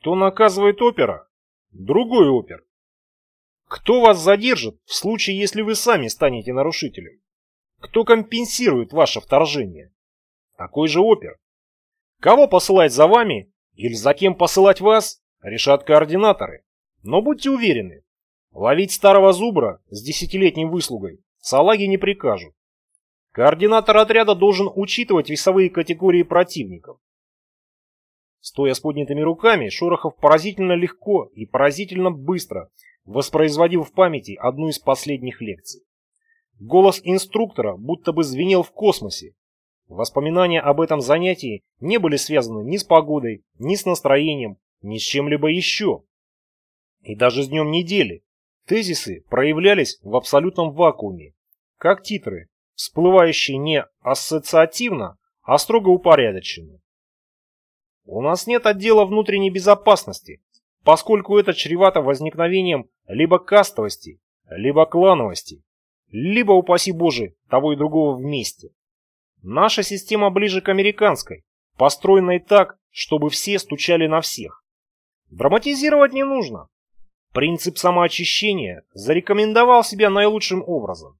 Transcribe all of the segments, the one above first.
Кто наказывает опера? Другой опер. Кто вас задержит в случае, если вы сами станете нарушителем? Кто компенсирует ваше вторжение? Такой же опер. Кого посылать за вами или за кем посылать вас, решат координаторы. Но будьте уверены, ловить старого зубра с десятилетней выслугой салаги не прикажут. Координатор отряда должен учитывать весовые категории противников. Стоя с поднятыми руками, Шорохов поразительно легко и поразительно быстро воспроизводил в памяти одну из последних лекций. Голос инструктора будто бы звенел в космосе. Воспоминания об этом занятии не были связаны ни с погодой, ни с настроением, ни с чем-либо еще. И даже с днем недели тезисы проявлялись в абсолютном вакууме, как титры, всплывающие не ассоциативно, а строго упорядоченно. У нас нет отдела внутренней безопасности, поскольку это чревато возникновением либо кастовости, либо клановости, либо, упаси Боже, того и другого вместе. Наша система ближе к американской, построенной так, чтобы все стучали на всех. Драматизировать не нужно. Принцип самоочищения зарекомендовал себя наилучшим образом.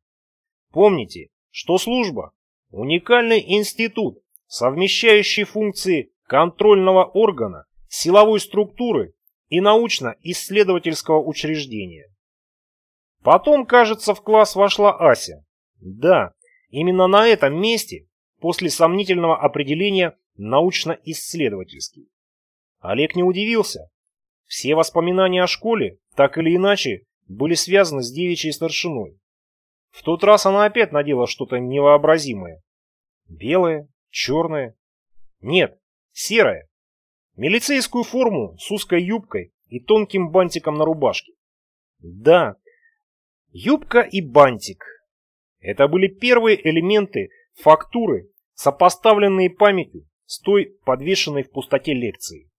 Помните, что служба – уникальный институт, совмещающий функции контрольного органа, силовой структуры и научно-исследовательского учреждения. Потом, кажется, в класс вошла Ася. Да, именно на этом месте, после сомнительного определения научно-исследовательский. Олег не удивился. Все воспоминания о школе, так или иначе, были связаны с девичьей старшиной. В тот раз она опять надела что-то невообразимое. Белое, черное. Нет, серое. Милицейскую форму с узкой юбкой и тонким бантиком на рубашке. Да, юбка и бантик. Это были первые элементы фактуры, сопоставленные памятью с той подвешенной в пустоте лекции.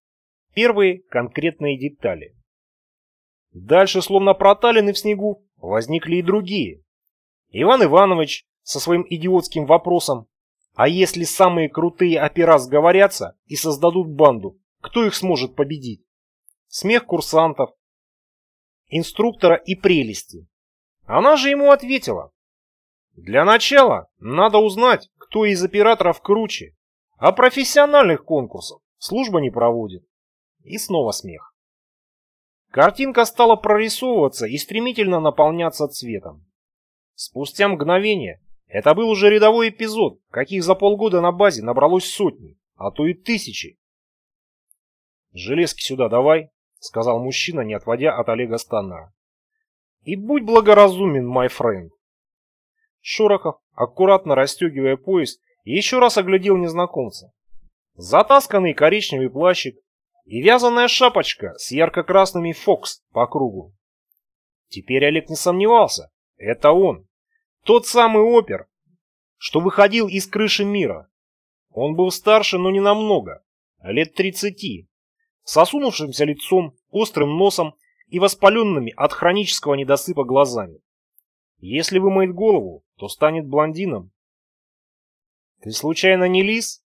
Первые конкретные детали. Дальше, словно проталины в снегу, возникли и другие. Иван Иванович со своим идиотским вопросом «А если самые крутые опера сговорятся и создадут банду, кто их сможет победить?» Смех курсантов, инструктора и прелести. Она же ему ответила. Для начала надо узнать, кто из операторов круче, а профессиональных конкурсов служба не проводит. И снова смех. Картинка стала прорисовываться и стремительно наполняться цветом. Спустя мгновение это был уже рядовой эпизод, каких за полгода на базе набралось сотни, а то и тысячи. «Железки сюда давай», — сказал мужчина, не отводя от Олега Станнера. «И будь благоразумен, мой френд». Шорохов, аккуратно расстегивая пояс, еще раз оглядел незнакомца. Затасканный коричневый плащик и вязаная шапочка с ярко-красными «Фокс» по кругу. Теперь Олег не сомневался. Это он. Тот самый опер, что выходил из крыши мира. Он был старше, но не намного, лет тридцати, с осунувшимся лицом, острым носом и воспаленными от хронического недосыпа глазами. Если вымоет голову, то станет блондином. Ты случайно не лис?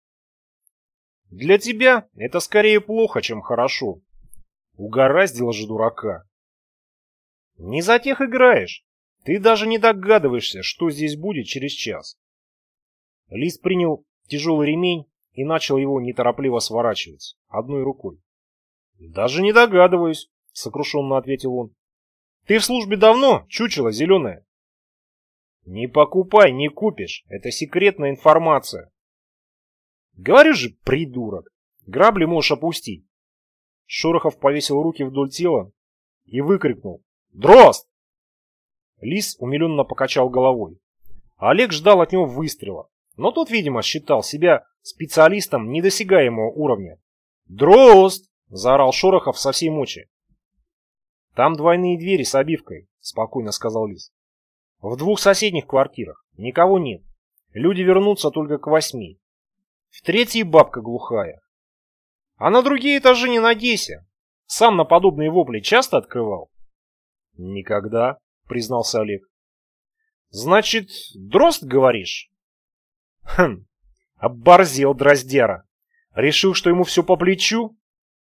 Для тебя это скорее плохо, чем хорошо. Угораздило же дурака. Не за тех играешь. Ты даже не догадываешься, что здесь будет через час. Лис принял тяжелый ремень и начал его неторопливо сворачивать, одной рукой. «Даже не догадываюсь», — сокрушенно ответил он. «Ты в службе давно, чучело зеленое?» «Не покупай, не купишь, это секретная информация». «Говорю же, придурок, грабли можешь опустить». Шорохов повесил руки вдоль тела и выкрикнул «Дрозд!» Лис умиленно покачал головой. Олег ждал от него выстрела, но тот, видимо, считал себя специалистом недосягаемого уровня. «Дрозд!» – заорал Шорохов со всей мочи. «Там двойные двери с обивкой», – спокойно сказал Лис. «В двух соседних квартирах. Никого нет. Люди вернутся только к восьми. В третьей бабка глухая. А на другие этажи не надейся. Сам на подобные вопли часто открывал?» «Никогда», признался Олег. Значит, дрозд, говоришь? Хм, оборзел дроздяра. Решил, что ему все по плечу?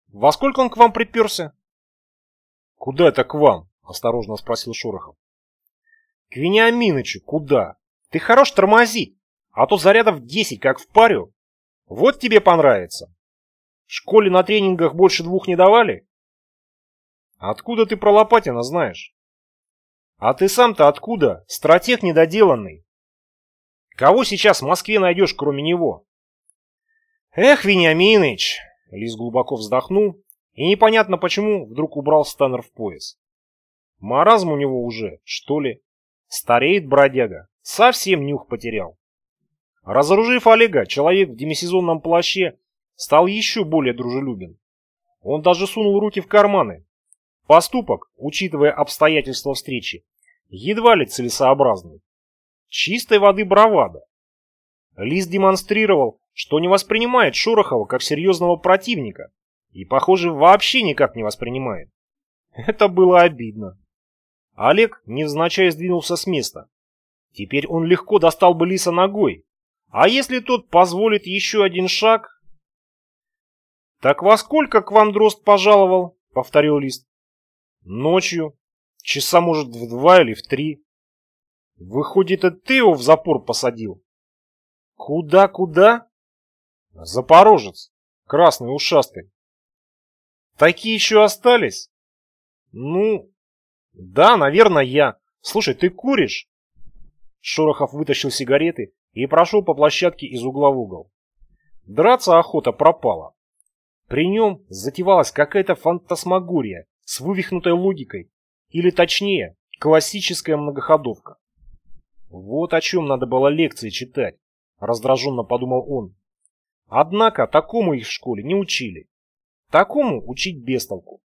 Во сколько он к вам приперся? Куда это к вам? Осторожно спросил Шорохов. К Вениаминычу куда? Ты хорош тормозить, а то зарядов десять, как в парю. Вот тебе понравится. В школе на тренингах больше двух не давали? Откуда ты про Лопатина знаешь? А ты сам-то откуда? Стратег недоделанный. Кого сейчас в Москве найдешь, кроме него? Эх, Вениаминыч! Лис глубоко вздохнул и непонятно почему вдруг убрал Станнер в пояс. Маразм у него уже, что ли? Стареет бродяга, совсем нюх потерял. Разоружив Олега, человек в демисезонном плаще стал еще более дружелюбен. Он даже сунул руки в карманы. Поступок, учитывая обстоятельства встречи, едва ли целесообразный. Чистой воды бравада. Лис демонстрировал, что не воспринимает Шорохова как серьезного противника и, похоже, вообще никак не воспринимает. Это было обидно. Олег невзначай сдвинулся с места. Теперь он легко достал бы Лиса ногой. А если тот позволит еще один шаг... «Так во сколько к вам дрозд пожаловал?» — повторил Лист. «Ночью. Часа, может, в два или в три. Выходит, это ты его в запор посадил?» «Куда-куда?» «Запорожец. Красный, ушастый». «Такие еще остались?» «Ну, «Да, наверное, я. Слушай, ты куришь?» Шорохов вытащил сигареты и прошел по площадке из угла в угол. Драться охота пропала. При нем затевалась какая-то фантасмагория с вывихнутой логикой, или точнее, классическая многоходовка. Вот о чем надо было лекции читать, раздраженно подумал он. Однако такому их в школе не учили. Такому учить без толку.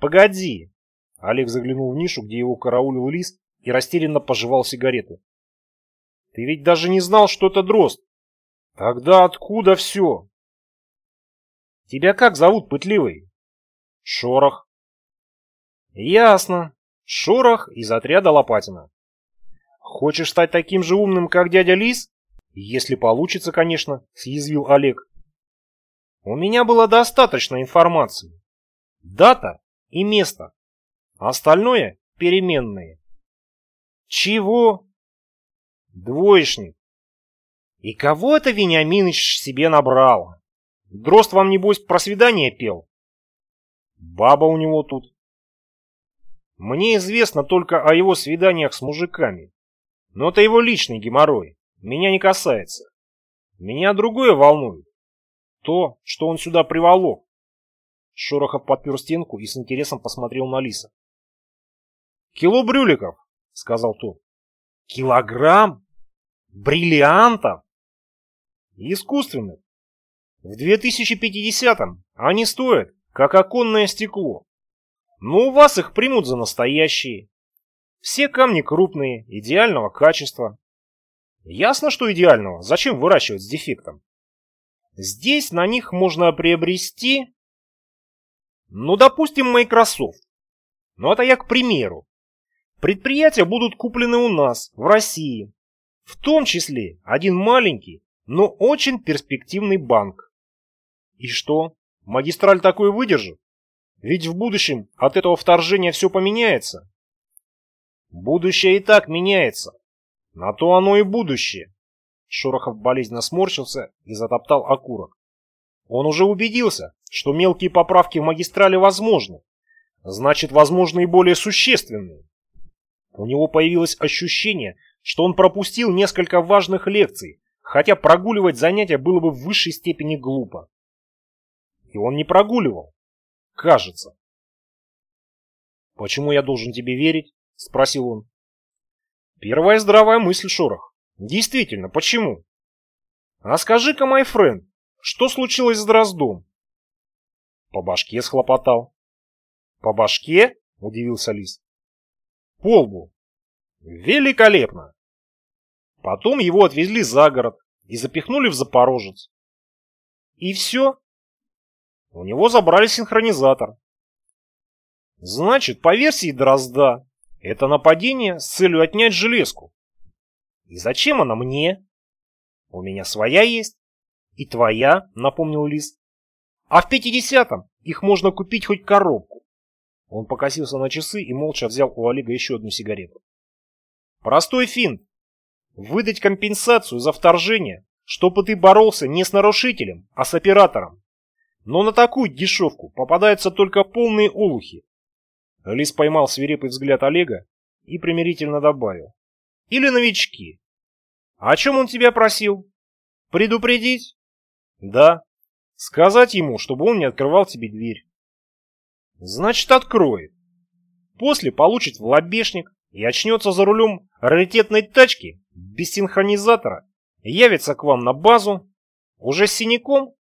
Погоди, Олег заглянул в нишу, где его караулил лис, и растерянно пожевал сигарету. «Ты ведь даже не знал, что это дрозд!» «Тогда откуда все?» «Тебя как зовут, пытливый?» «Шорох». «Ясно. Шорох из отряда Лопатина. Хочешь стать таким же умным, как дядя Лис?» «Если получится, конечно», — съязвил Олег. «У меня было достаточно информации. Дата и место. Остальное – переменные. Чего? Двоечник. И кого это Вениаминыч себе набрал? Дрозд вам, небось, про свидание пел? Баба у него тут. Мне известно только о его свиданиях с мужиками. Но это его личный геморрой. Меня не касается. Меня другое волнует. То, что он сюда приволок. Шорохов подпер стенку и с интересом посмотрел на Лиса. «Кило брюликов», — сказал тот. «Килограмм? Бриллиантов?» «Искусственных. В 2050-м они стоят, как оконное стекло. Но у вас их примут за настоящие. Все камни крупные, идеального качества. Ясно, что идеального. Зачем выращивать с дефектом? Здесь на них можно приобрести... Ну, допустим, Microsoft. Но это я к примеру. Предприятия будут куплены у нас, в России. В том числе один маленький, но очень перспективный банк. И что, магистраль такой выдержит? Ведь в будущем от этого вторжения все поменяется. Будущее и так меняется. На то оно и будущее. Шорохов болезненно сморщился и затоптал окурок. Он уже убедился, что мелкие поправки в магистрали возможны. Значит, возможны и более существенные. У него появилось ощущение, что он пропустил несколько важных лекций, хотя прогуливать занятия было бы в высшей степени глупо. И он не прогуливал. Кажется. «Почему я должен тебе верить?» — спросил он. Первая здравая мысль, Шорох. Действительно, почему? А скажи-ка, мой френд, что случилось с Дроздом? По башке схлопотал. По башке? Удивился Лис. По лбу. Великолепно. Потом его отвезли за город и запихнули в Запорожец. И все. У него забрали синхронизатор. Значит, по версии Дрозда, это нападение с целью отнять железку. И зачем она мне? У меня своя есть. И твоя, напомнил Лис. А в пятидесятом их можно купить хоть коробку. Он покосился на часы и молча взял у Олега еще одну сигарету. Простой финт. Выдать компенсацию за вторжение, чтобы ты боролся не с нарушителем, а с оператором. Но на такую дешевку попадаются только полные олухи. Лис поймал свирепый взгляд Олега и примирительно добавил. Или новички. А о чем он тебя просил? Предупредить? Да. Сказать ему, чтобы он не открывал тебе дверь. Значит, откроет. После получит в лобешник и очнется за рулем раритетной тачки без синхронизатора, явится к вам на базу, уже с синяком,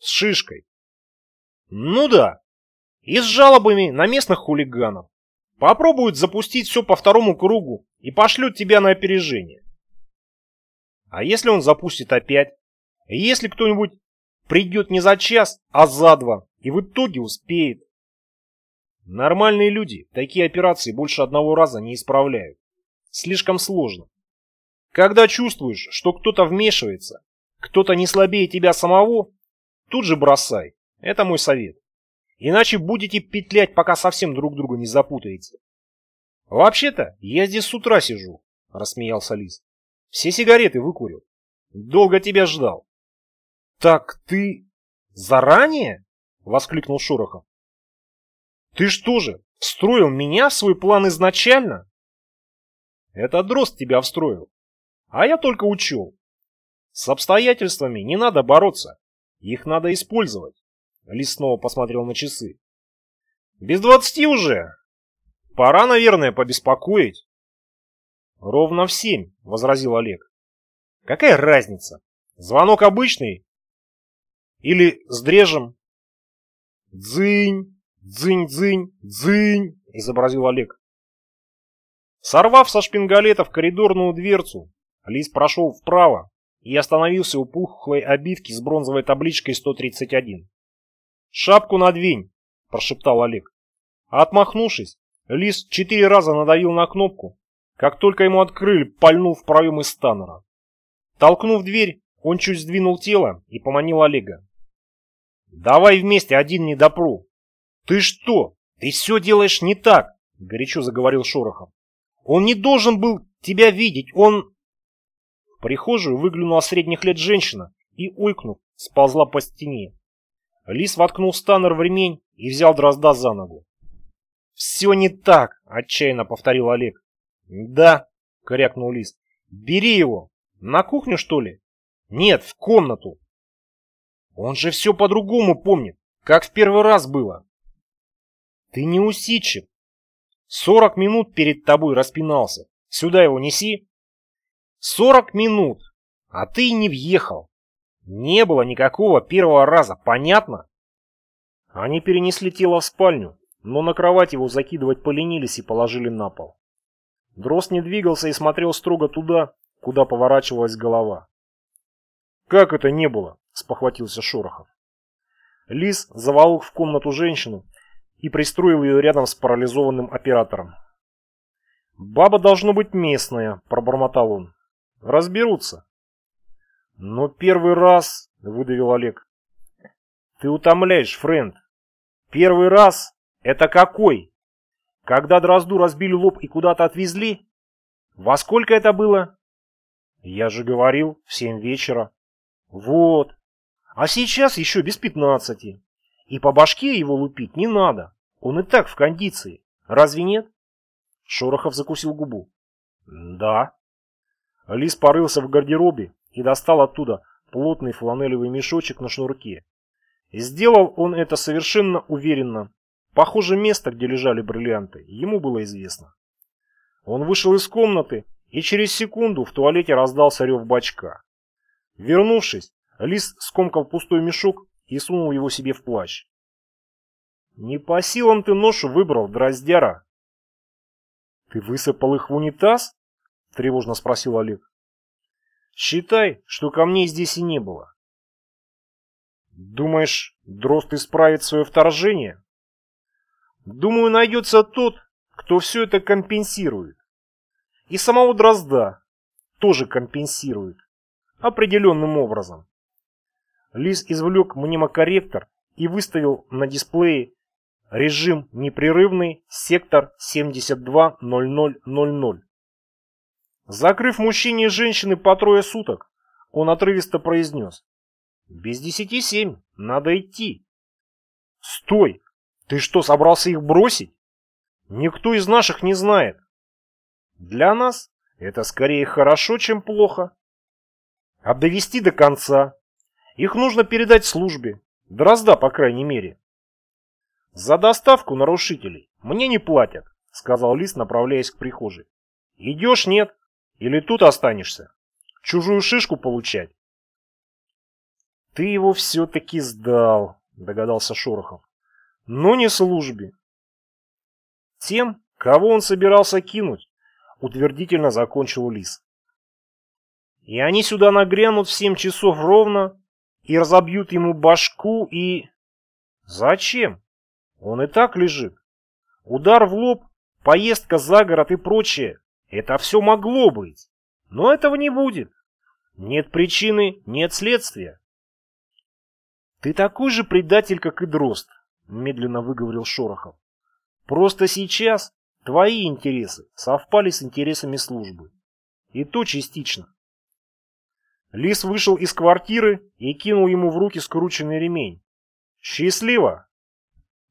с шишкой. Ну да, и с жалобами на местных хулиганов. Попробуют запустить все по второму кругу и пошлют тебя на опережение. А если он запустит опять? Если кто-нибудь придет не за час, а за два, и в итоге успеет? Нормальные люди такие операции больше одного раза не исправляют. Слишком сложно. Когда чувствуешь, что кто-то вмешивается, кто-то не слабее тебя самого, тут же бросай. Это мой совет. Иначе будете петлять, пока совсем друг друга не запутаете. Вообще-то, я здесь с утра сижу, рассмеялся Лис. Все сигареты выкурил. Долго тебя ждал. Так ты заранее? Воскликнул Шорохов. Ты что же, встроил меня в свой план изначально? Это Дрозд тебя встроил. А я только учел. С обстоятельствами не надо бороться. Их надо использовать. Лис снова посмотрел на часы. «Без двадцати уже. Пора, наверное, побеспокоить». «Ровно в семь», — возразил Олег. «Какая разница? Звонок обычный или с дрежем?» «Дзынь, дзынь-дзынь, дзынь», — изобразил Олег. Сорвав со шпингалетов коридорную дверцу, Лис прошел вправо и остановился у пухлой обивки с бронзовой табличкой 131. «Шапку надвинь!» – прошептал Олег. отмахнувшись, Лис четыре раза надавил на кнопку. Как только ему открыли, пальнул в проем из станнера. Толкнув дверь, он чуть сдвинул тело и поманил Олега. «Давай вместе, один не допру!» «Ты что? Ты все делаешь не так!» – горячо заговорил Шорохов. «Он не должен был тебя видеть, он...» Прихожую выглянула средних лет женщина и, уйкнув, сползла по стене. Лис воткнул станнер в ремень и взял дрозда за ногу. «Все не так!» — отчаянно повторил Олег. «Да!» — крякнул Лис. «Бери его! На кухню, что ли?» «Нет, в комнату!» «Он же все по-другому помнит, как в первый раз было!» «Ты не усидчив! Сорок минут перед тобой распинался. Сюда его неси!» «Сорок минут! А ты не въехал!» Не было никакого первого раза, понятно? Они перенесли тело в спальню, но на кровать его закидывать поленились и положили на пол. Дрозд не двигался и смотрел строго туда, куда поворачивалась голова. «Как это не было?» – спохватился Шорохов. Лис заволок в комнату женщину и пристроил ее рядом с парализованным оператором. «Баба должно быть местная», – пробормотал он. «Разберутся». «Но первый раз...» — выдавил Олег. «Ты утомляешь, френд. Первый раз? Это какой? Когда Дрозду разбили лоб и куда-то отвезли? Во сколько это было?» «Я же говорил, в семь вечера». «Вот. А сейчас еще без пятнадцати. И по башке его лупить не надо. Он и так в кондиции. Разве нет?» Шорохов закусил губу. «Да». Лис порылся в гардеробе и достал оттуда плотный фланелевый мешочек на шнурке. И сделал он это совершенно уверенно. Похоже, место, где лежали бриллианты, ему было известно. Он вышел из комнаты, и через секунду в туалете раздался рев бачка. Вернувшись, Лис скомкал пустой мешок и сунул его себе в плащ. «Не по силам ты ношу выбрал, дроздяра!» «Ты высыпал их в унитаз?» – тревожно спросил Олег. Считай, что камней здесь и не было. Думаешь, Дрозд исправит свое вторжение? Думаю, найдется тот, кто все это компенсирует. И самого Дрозда тоже компенсирует. Определенным образом. Лис извлек мнемокорректор и выставил на дисплее режим непрерывный сектор 720000. Закрыв мужчине и женщины по трое суток, он отрывисто произнес. «Без десяти семь, надо идти». «Стой! Ты что, собрался их бросить? Никто из наших не знает». «Для нас это скорее хорошо, чем плохо. А довести до конца. Их нужно передать службе. Дрозда, по крайней мере. За доставку нарушителей мне не платят, сказал Лис, направляясь к прихожей. Идешь, нет? Или тут останешься? Чужую шишку получать? Ты его все-таки сдал, догадался Шорохов. Но не службе. Тем, кого он собирался кинуть, утвердительно закончил Лис. И они сюда нагрянут в семь часов ровно и разобьют ему башку и... Зачем? Он и так лежит. Удар в лоб, поездка за город и прочее. Это все могло быть. Но этого не будет. Нет причины, нет следствия. Ты такой же предатель, как и Дрозд, медленно выговорил Шорохов. Просто сейчас твои интересы совпали с интересами службы. И то частично. Лис вышел из квартиры и кинул ему в руки скрученный ремень. «Счастливо!»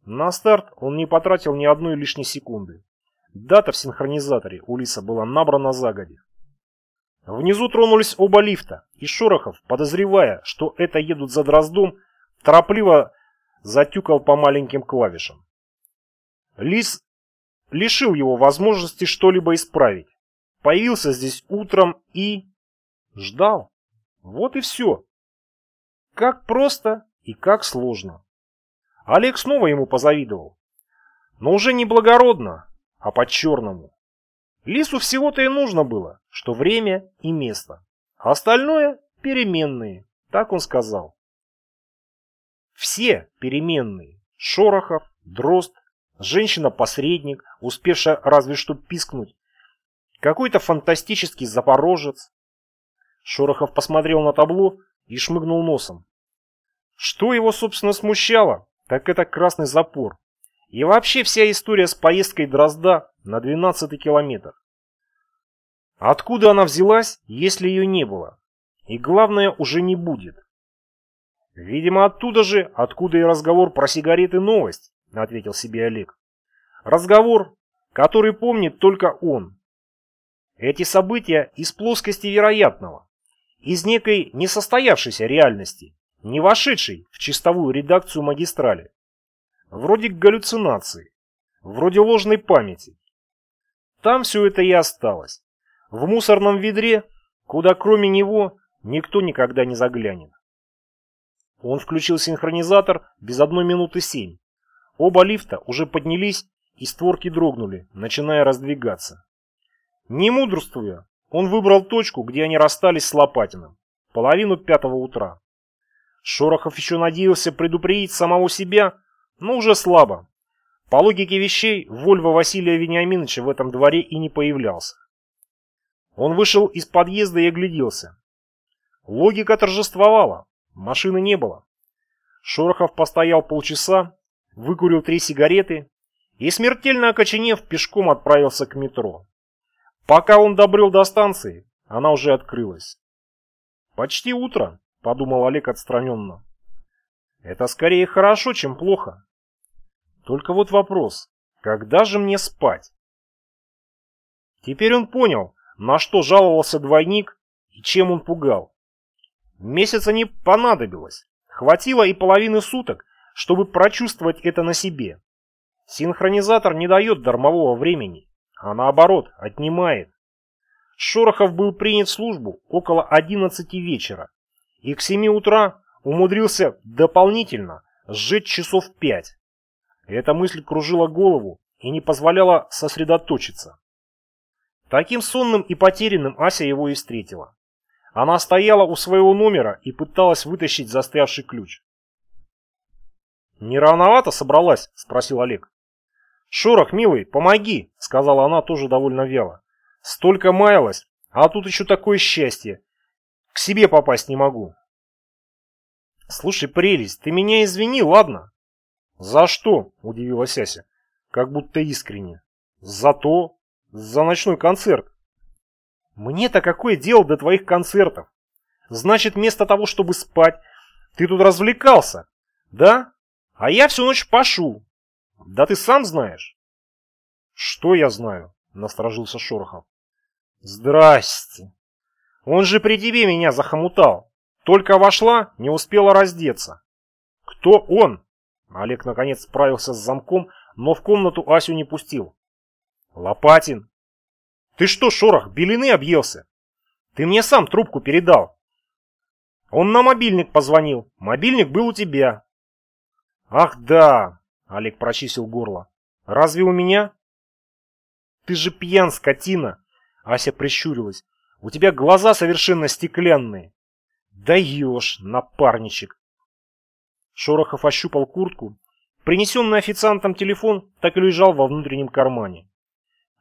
На старт он не потратил ни одной лишней секунды. Дата в синхронизаторе у Лиса была набрана загоди. Внизу тронулись оба лифта, и Шорохов, подозревая, что это едут за Дроздом, торопливо затюкал по маленьким клавишам. Лис лишил его возможности что-либо исправить. Появился здесь утром и... ждал. Вот и все. Как просто и как сложно. Олег снова ему позавидовал. Но уже не благородно, а по-черному. Лису всего-то и нужно было, что время и место. А остальное – переменные, так он сказал. Все переменные. Шорохов, Дрозд, женщина-посредник, успевшая разве что пискнуть, какой-то фантастический запорожец, Шорохов посмотрел на табло и шмыгнул носом. Что его, собственно, смущало, так это красный запор. И вообще вся история с поездкой Дрозда на 12 километр. Откуда она взялась, если ее не было? И главное, уже не будет. Видимо, оттуда же, откуда и разговор про сигареты новость, ответил себе Олег. Разговор, который помнит только он. Эти события из плоскости вероятного из некой несостоявшейся реальности, не вошедшей в чистовую редакцию магистрали. Вроде галлюцинации, вроде ложной памяти. Там все это и осталось. В мусорном ведре, куда кроме него никто никогда не заглянет. Он включил синхронизатор без одной минуты семь. Оба лифта уже поднялись и створки дрогнули, начиная раздвигаться. Не мудрствуя, он выбрал точку, где они расстались с Лопатиным. Половину пятого утра. Шорохов еще надеялся предупредить самого себя, но уже слабо. По логике вещей, Вольво Василия Вениаминовича в этом дворе и не появлялся. Он вышел из подъезда и огляделся. Логика торжествовала, машины не было. Шорохов постоял полчаса, выкурил три сигареты и, смертельно окоченев, пешком отправился к метро. Пока он добрел до станции, она уже открылась. «Почти утро», — подумал Олег отстраненно. «Это скорее хорошо, чем плохо. Только вот вопрос, когда же мне спать?» Теперь он понял, на что жаловался двойник и чем он пугал. Месяца не понадобилось. Хватило и половины суток, чтобы прочувствовать это на себе. Синхронизатор не дает дармового времени а наоборот, отнимает. Шорохов был принят в службу около 11 вечера и к 7 утра умудрился дополнительно сжечь часов 5. Эта мысль кружила голову и не позволяла сосредоточиться. Таким сонным и потерянным Ася его и встретила. Она стояла у своего номера и пыталась вытащить застрявший ключ. «Не рановато собралась?» – спросил Олег. «Шорох, милый, помоги!» — сказала она тоже довольно вяло. «Столько маялась, а тут еще такое счастье. К себе попасть не могу». Слушай, прелесть, ты меня извини, ладно? За что? Удивилась Ася, как будто искренне. За то, за ночной концерт. Мне-то какое дело до твоих концертов? Значит, вместо того, чтобы спать, ты тут развлекался, да? А я всю ночь пашу. Да ты сам знаешь. Что я знаю? Насторожился Шорохов. Здрасте. Он же при тебе меня захомутал. Только вошла, не успела раздеться. Кто он? Олег наконец справился с замком, но в комнату Асю не пустил. Лопатин. Ты что, Шорох, белины объелся? Ты мне сам трубку передал. Он на мобильник позвонил. Мобильник был у тебя. Ах да, Олег прочистил горло. Разве у меня? Ты же пьян, скотина. Ася прищурилась. У тебя глаза совершенно стеклянные. Даешь, напарничек. Шорохов ощупал куртку. Принесенный официантом телефон так и лежал во внутреннем кармане.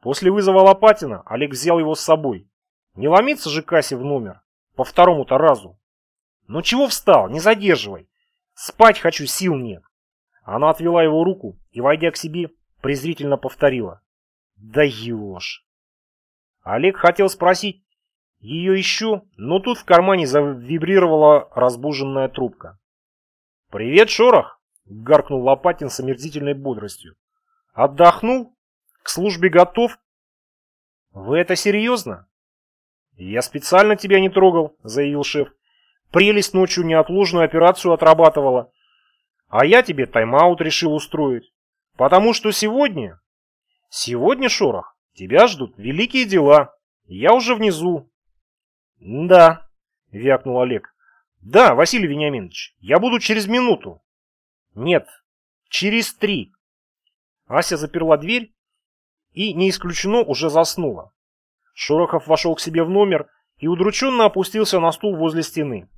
После вызова Лопатина Олег взял его с собой. Не ломиться же Кассе в номер. По второму-то разу. Ну чего встал? Не задерживай. Спать хочу, сил нет. Она отвела его руку и, войдя к себе, презрительно повторила. Даешь. Олег хотел спросить, ее еще, но тут в кармане завибрировала разбуженная трубка. «Привет, Шорох!» — гаркнул Лопатин с омерзительной бодростью. «Отдохнул? К службе готов?» «Вы это серьезно?» «Я специально тебя не трогал», — заявил шеф. «Прелесть ночью неотложную операцию отрабатывала. А я тебе тайм-аут решил устроить. Потому что сегодня...» «Сегодня, Шорох, тебя ждут великие дела. Я уже внизу, «Да», — вякнул Олег. «Да, Василий Вениаминович, я буду через минуту». «Нет, через три». Ася заперла дверь и, не исключено, уже заснула. Шорохов вошел к себе в номер и удрученно опустился на стул возле стены.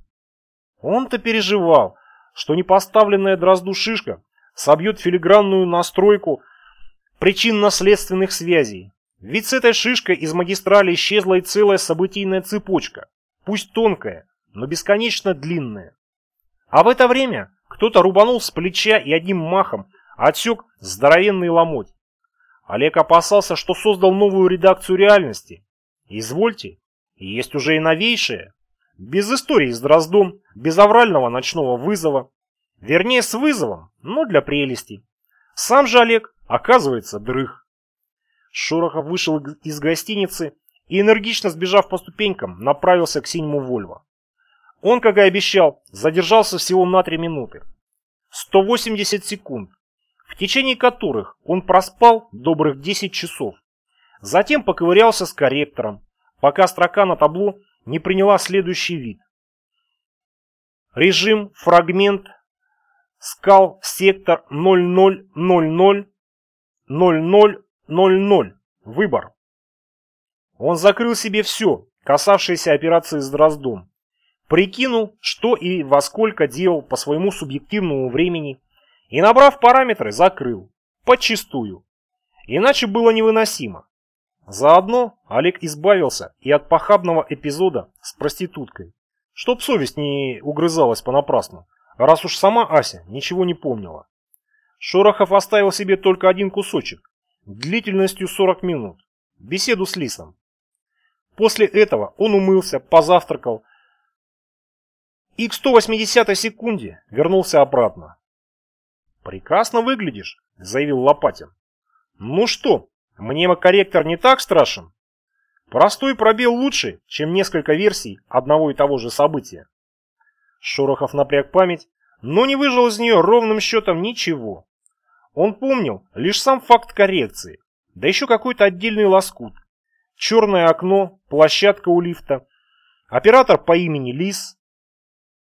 Он-то переживал, что непоставленная дрозду шишка собьет филигранную настройку причинно-следственных связей, ведь с этой шишкой из магистрали исчезла и целая событийная цепочка, пусть тонкая, но бесконечно длинная. А в это время кто-то рубанул с плеча и одним махом отсек здоровенный ломоть. Олег опасался, что создал новую редакцию реальности. Извольте, есть уже и новейшая. Без истории с Дроздом, без аврального ночного вызова. Вернее, с вызовом, но для прелести. Сам же Олег, оказывается, дрых. Шорохов вышел из гостиницы и, энергично сбежав по ступенькам, направился к синему Вольво. Он, как и обещал, задержался всего на три минуты. 180 секунд, в течение которых он проспал добрых 10 часов. Затем поковырялся с корректором, пока строка на табло не приняла следующий вид. Режим, фрагмент, скал, сектор 0000 00 0-0. Выбор. Он закрыл себе все, касавшееся операции с Дроздом. Прикинул, что и во сколько делал по своему субъективному времени, и, набрав параметры, закрыл. Подчистую. Иначе было невыносимо. Заодно Олег избавился и от похабного эпизода с проституткой, чтоб совесть не угрызалась понапрасну, раз уж сама Ася ничего не помнила. Шорохов оставил себе только один кусочек, длительностью 40 минут, беседу с Лисом. После этого он умылся, позавтракал и к 180 секунде вернулся обратно. «Прекрасно выглядишь», — заявил Лопатин. «Ну что, мнемокорректор не так страшен? Простой пробел лучше, чем несколько версий одного и того же события». Шорохов напряг память, но не выжил из нее ровным счетом ничего. Он помнил лишь сам факт коррекции, да еще какой-то отдельный лоскут. Черное окно, площадка у лифта, оператор по имени Лис.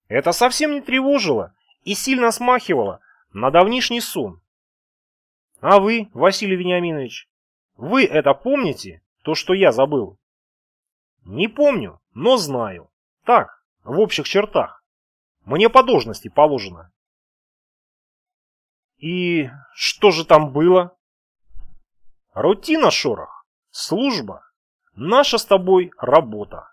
Это совсем не тревожило и сильно смахивало на давнишний сон. А вы, Василий Вениаминович, вы это помните, то, что я забыл? Не помню, но знаю. Так, в общих чертах. Мне по должности положено. И что же там было? Рутина, Шорох. Служба. Наша с тобой работа.